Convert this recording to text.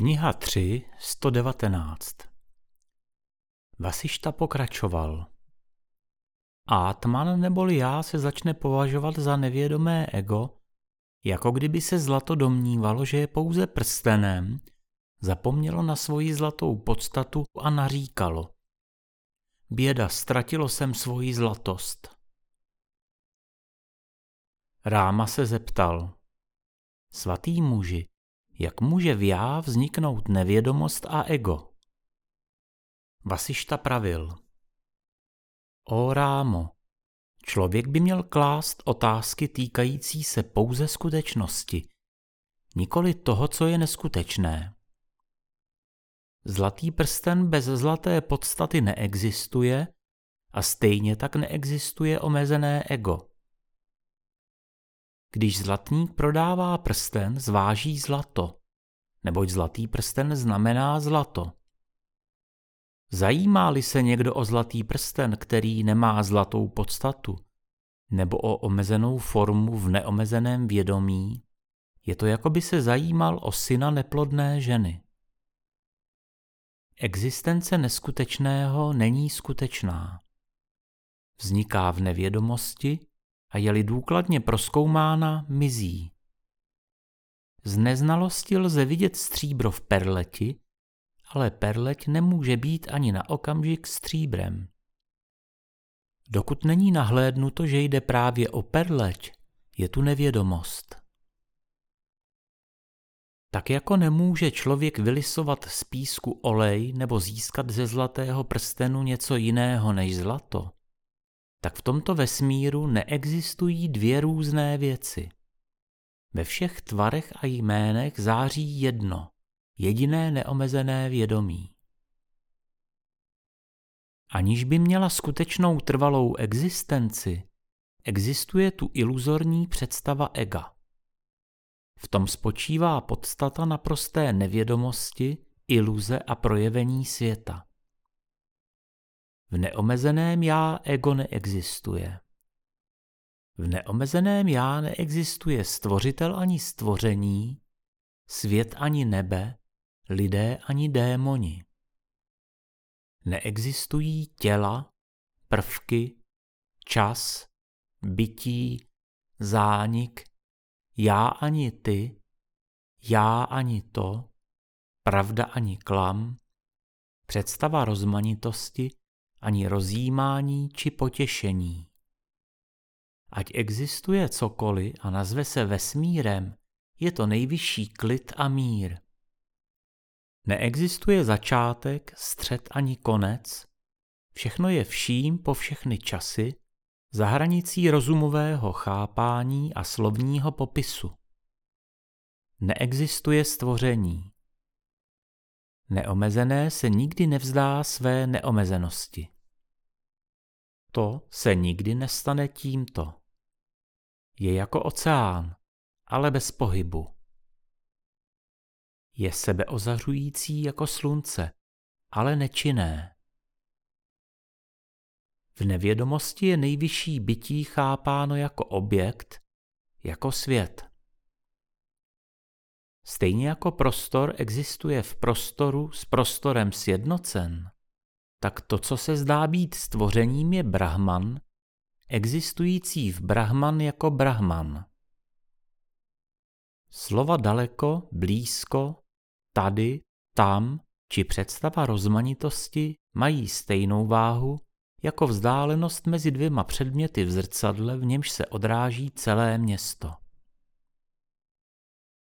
Kniha 3, 119 Vasišta pokračoval. Átman neboli já se začne považovat za nevědomé ego, jako kdyby se zlato domnívalo, že je pouze prstenem, zapomnělo na svoji zlatou podstatu a naříkalo. Běda, ztratilo jsem svoji zlatost. Ráma se zeptal. Svatý muži, jak může v já vzniknout nevědomost a ego? Vasišta pravil. O Rámo, člověk by měl klást otázky týkající se pouze skutečnosti, nikoli toho, co je neskutečné. Zlatý prsten bez zlaté podstaty neexistuje a stejně tak neexistuje omezené ego. Když zlatník prodává prsten, zváží zlato, neboť zlatý prsten znamená zlato. Zajímá-li se někdo o zlatý prsten, který nemá zlatou podstatu, nebo o omezenou formu v neomezeném vědomí, je to jako by se zajímal o syna neplodné ženy. Existence neskutečného není skutečná. Vzniká v nevědomosti a je-li důkladně proskoumána, mizí. Z neznalosti lze vidět stříbro v perleti, ale perleť nemůže být ani na okamžik stříbrem. Dokud není nahlédnuto, že jde právě o perleť, je tu nevědomost. Tak jako nemůže člověk vylisovat z písku olej nebo získat ze zlatého prstenu něco jiného než zlato, tak v tomto vesmíru neexistují dvě různé věci. Ve všech tvarech a jménech září jedno, jediné neomezené vědomí. Aniž by měla skutečnou trvalou existenci, existuje tu iluzorní představa ega. V tom spočívá podstata naprosté nevědomosti, iluze a projevení světa. V neomezeném já ego neexistuje. V neomezeném já neexistuje stvořitel ani stvoření, svět ani nebe, lidé ani démoni. Neexistují těla, prvky, čas, bytí, zánik, já ani ty, já ani to, pravda ani klam, představa rozmanitosti ani rozjímání či potěšení. Ať existuje cokoliv a nazve se vesmírem, je to nejvyšší klid a mír. Neexistuje začátek, střed ani konec, všechno je vším po všechny časy, za hranicí rozumového chápání a slovního popisu. Neexistuje stvoření. Neomezené se nikdy nevzdá své neomezenosti. To se nikdy nestane tímto. Je jako oceán, ale bez pohybu. Je sebeozařující jako slunce, ale nečinné. V nevědomosti je nejvyšší bytí chápáno jako objekt, jako svět. Stejně jako prostor existuje v prostoru s prostorem sjednocen, tak to, co se zdá být stvořením, je Brahman, existující v Brahman jako Brahman. Slova daleko, blízko, tady, tam či představa rozmanitosti mají stejnou váhu jako vzdálenost mezi dvěma předměty v zrcadle, v němž se odráží celé město.